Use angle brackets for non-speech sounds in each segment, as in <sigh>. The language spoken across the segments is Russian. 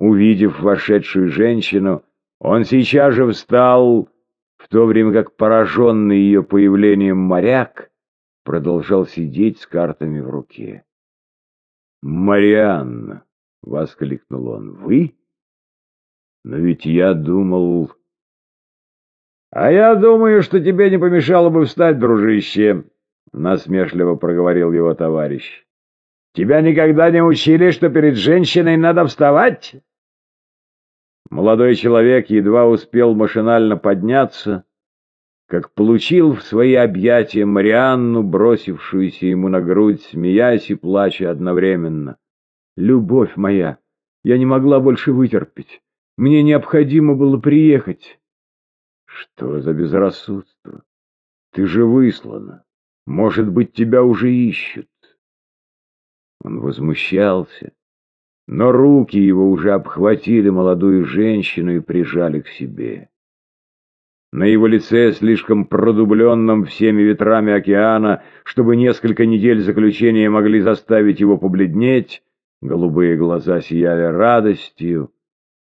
Увидев вошедшую женщину, он сейчас же встал, в то время как пораженный ее появлением моряк продолжал сидеть с картами в руке. «Марианна!» — воскликнул он. «Вы? Но ведь я думал...» «А я думаю, что тебе не помешало бы встать, дружище!» — насмешливо проговорил его товарищ. «Тебя никогда не учили, что перед женщиной надо вставать?» Молодой человек едва успел машинально подняться, как получил в свои объятия Марианну, бросившуюся ему на грудь, смеясь и плача одновременно. «Любовь моя, я не могла больше вытерпеть. Мне необходимо было приехать». «Что за безрассудство? Ты же выслана. Может быть, тебя уже ищут». Он возмущался но руки его уже обхватили молодую женщину и прижали к себе. На его лице, слишком продубленном всеми ветрами океана, чтобы несколько недель заключения могли заставить его побледнеть, голубые глаза сияли радостью,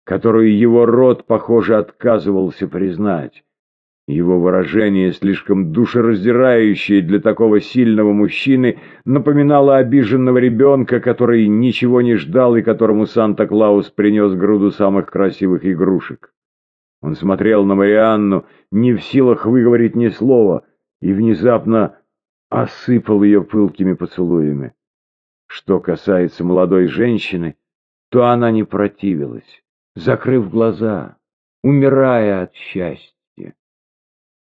которую его рот, похоже, отказывался признать. Его выражение, слишком душераздирающее для такого сильного мужчины, напоминало обиженного ребенка, который ничего не ждал и которому Санта-Клаус принес груду самых красивых игрушек. Он смотрел на Марианну, не в силах выговорить ни слова, и внезапно осыпал ее пылкими поцелуями. Что касается молодой женщины, то она не противилась, закрыв глаза, умирая от счастья.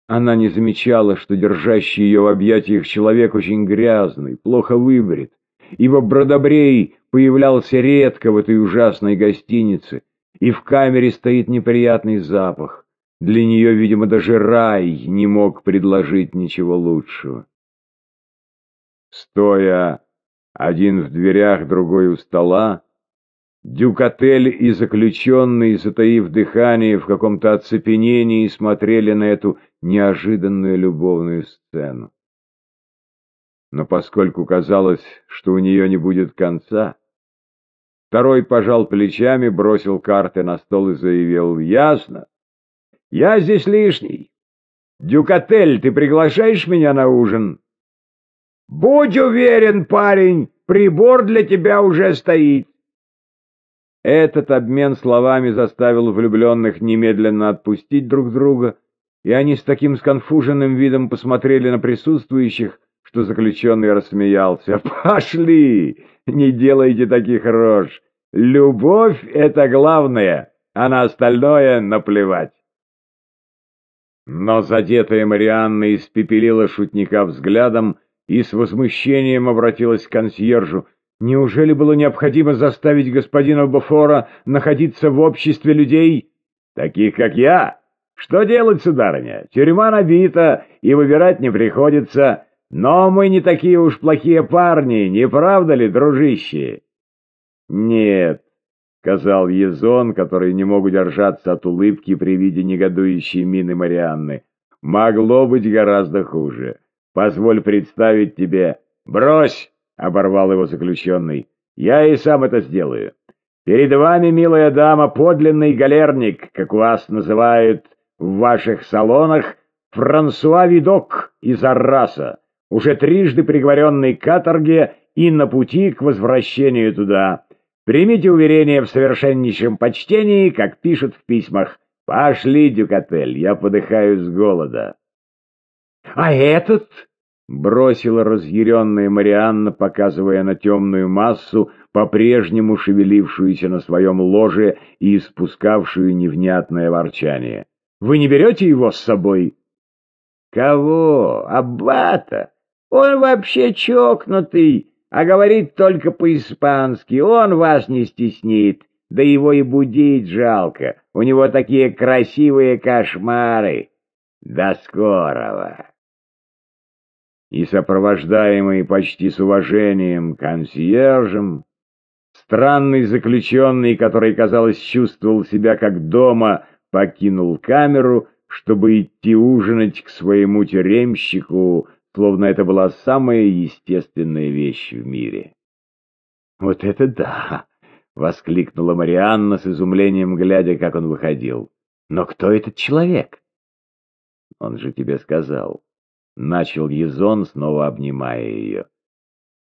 Она не замечала, что держащий ее в объятиях человек очень грязный, плохо выбрит, ибо Бродобрей появлялся редко в этой ужасной гостинице, и в камере стоит неприятный запах. Для нее, видимо, даже рай не мог предложить ничего лучшего. Стоя один в дверях, другой у стола, Дюкатель и заключенный, затаив дыхание, в каком-то оцепенении смотрели на эту неожиданную любовную сцену. Но поскольку казалось, что у нее не будет конца, второй пожал плечами, бросил карты на стол и заявил «Ясно, я здесь лишний. Дюкатель, ты приглашаешь меня на ужин?» «Будь уверен, парень, прибор для тебя уже стоит». Этот обмен словами заставил влюбленных немедленно отпустить друг друга, и они с таким сконфуженным видом посмотрели на присутствующих, что заключенный рассмеялся. <laughs> «Пошли! Не делайте таких рож! Любовь — это главное, а на остальное наплевать!» Но задетая Марианна испепелила шутника взглядом и с возмущением обратилась к консьержу. Неужели было необходимо заставить господина Бофора находиться в обществе людей, таких как я? Что делать, сударыня? Тюрьма набита, и выбирать не приходится. Но мы не такие уж плохие парни, не правда ли, дружище? Нет, — сказал Езон, который не мог удержаться от улыбки при виде негодующей мины Марианны. Могло быть гораздо хуже. Позволь представить тебе... Брось! — оборвал его заключенный. «Я и сам это сделаю. Перед вами, милая дама, подлинный галерник, как вас называют в ваших салонах, Франсуа Видок из Арраса, уже трижды приговоренный к каторге и на пути к возвращению туда. Примите уверение в совершеннейшем почтении, как пишут в письмах. Пошли, Дюкатель, я подыхаю с голода». «А этот?» Бросила разъяренная Марианна, показывая на темную массу, по-прежнему шевелившуюся на своем ложе и испускавшую невнятное ворчание. «Вы не берете его с собой?» «Кого? Аббата? Он вообще чокнутый, а говорит только по-испански. Он вас не стеснит, да его и будить жалко. У него такие красивые кошмары. До скорого!» И сопровождаемый почти с уважением консьержем, странный заключенный, который, казалось, чувствовал себя как дома, покинул камеру, чтобы идти ужинать к своему тюремщику, словно это была самая естественная вещь в мире. «Вот это да! — воскликнула Марианна с изумлением, глядя, как он выходил. «Но кто этот человек?» «Он же тебе сказал». Начал Езон, снова обнимая ее.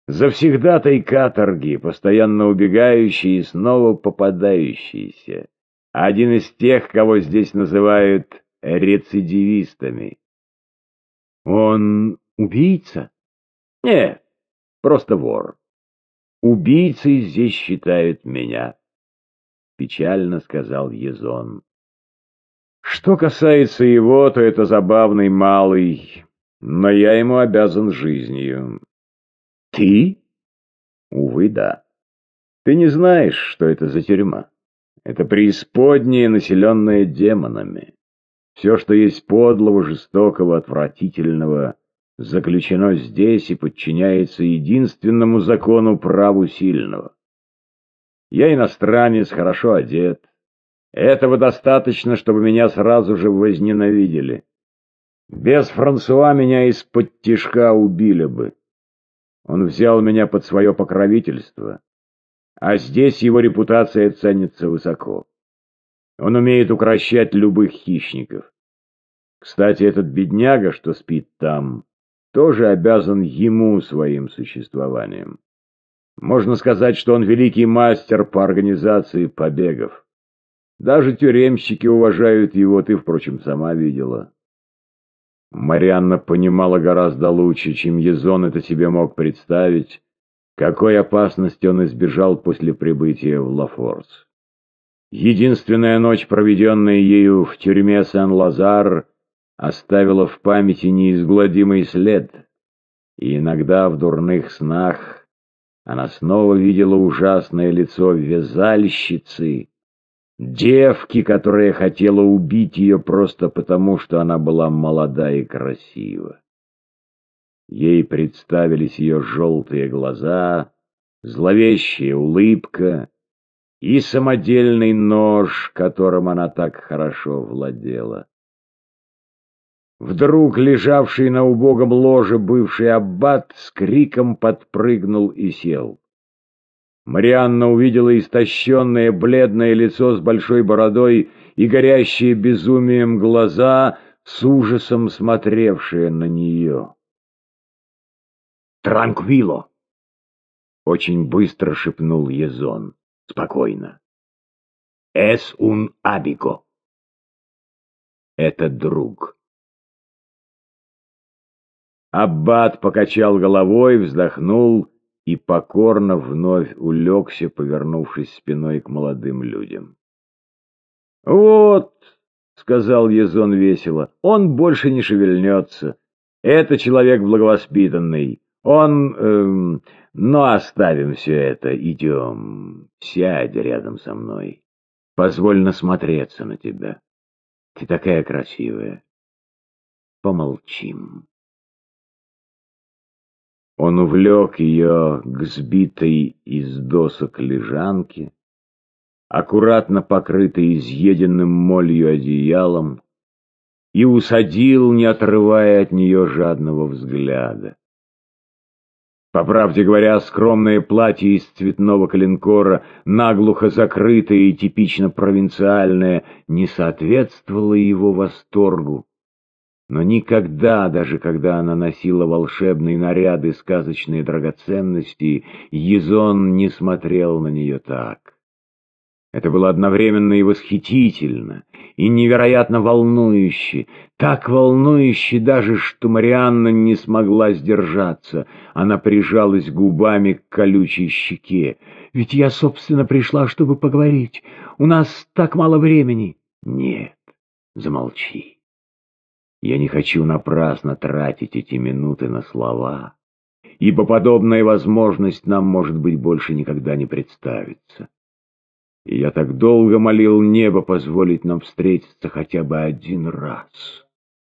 Завсегдатай каторги, постоянно убегающий и снова попадающийся. Один из тех, кого здесь называют рецидивистами. Он убийца? Нет, просто вор. Убийцей здесь считают меня, — печально сказал Езон. Что касается его, то это забавный малый, но я ему обязан жизнью. Ты? Увы, да. Ты не знаешь, что это за тюрьма. Это преисподняя, населенная демонами. Все, что есть подлого, жестокого, отвратительного, заключено здесь и подчиняется единственному закону праву сильного. Я иностранец, хорошо одет. Этого достаточно, чтобы меня сразу же возненавидели. Без Франсуа меня из-под тишка убили бы. Он взял меня под свое покровительство, а здесь его репутация ценится высоко. Он умеет укращать любых хищников. Кстати, этот бедняга, что спит там, тоже обязан ему своим существованием. Можно сказать, что он великий мастер по организации побегов. Даже тюремщики уважают его, ты, впрочем, сама видела. Марианна понимала гораздо лучше, чем Езон это себе мог представить, какой опасности он избежал после прибытия в Лафорс. Единственная ночь, проведенная ею в тюрьме Сен-Лазар, оставила в памяти неизгладимый след, и иногда в дурных снах она снова видела ужасное лицо вязальщицы, девки, которая хотела убить ее просто потому, что она была молода и красива. Ей представились ее желтые глаза, зловещая улыбка и самодельный нож, которым она так хорошо владела. Вдруг лежавший на убогом ложе бывший аббат с криком подпрыгнул и сел. Марианна увидела истощенное бледное лицо с большой бородой и горящие безумием глаза, с ужасом смотревшие на нее. «Транквило!» — очень быстро шепнул Езон. «Спокойно. Эс ун абико». «Это друг». Аббат покачал головой, вздохнул и покорно вновь улегся, повернувшись спиной к молодым людям. «Вот», — сказал Езон весело, — «он больше не шевельнется. Это человек благовоспитанный. Он... Эм, но оставим все это, идем. Сядь рядом со мной. Позволь насмотреться на тебя. Ты такая красивая. Помолчим». Он увлек ее к сбитой из досок лежанке, аккуратно покрытой изъеденным молью одеялом, и усадил, не отрывая от нее жадного взгляда. По правде говоря, скромное платье из цветного коленкора, наглухо закрытое и типично провинциальное, не соответствовало его восторгу но никогда, даже когда она носила волшебные наряды, сказочные драгоценности, Езон не смотрел на нее так. Это было одновременно и восхитительно, и невероятно волнующе, так волнующе даже, что Марианна не смогла сдержаться. Она прижалась губами к колючей щеке. «Ведь я, собственно, пришла, чтобы поговорить. У нас так мало времени». «Нет, замолчи». Я не хочу напрасно тратить эти минуты на слова, ибо подобная возможность нам, может быть, больше никогда не представится. И я так долго молил небо позволить нам встретиться хотя бы один раз.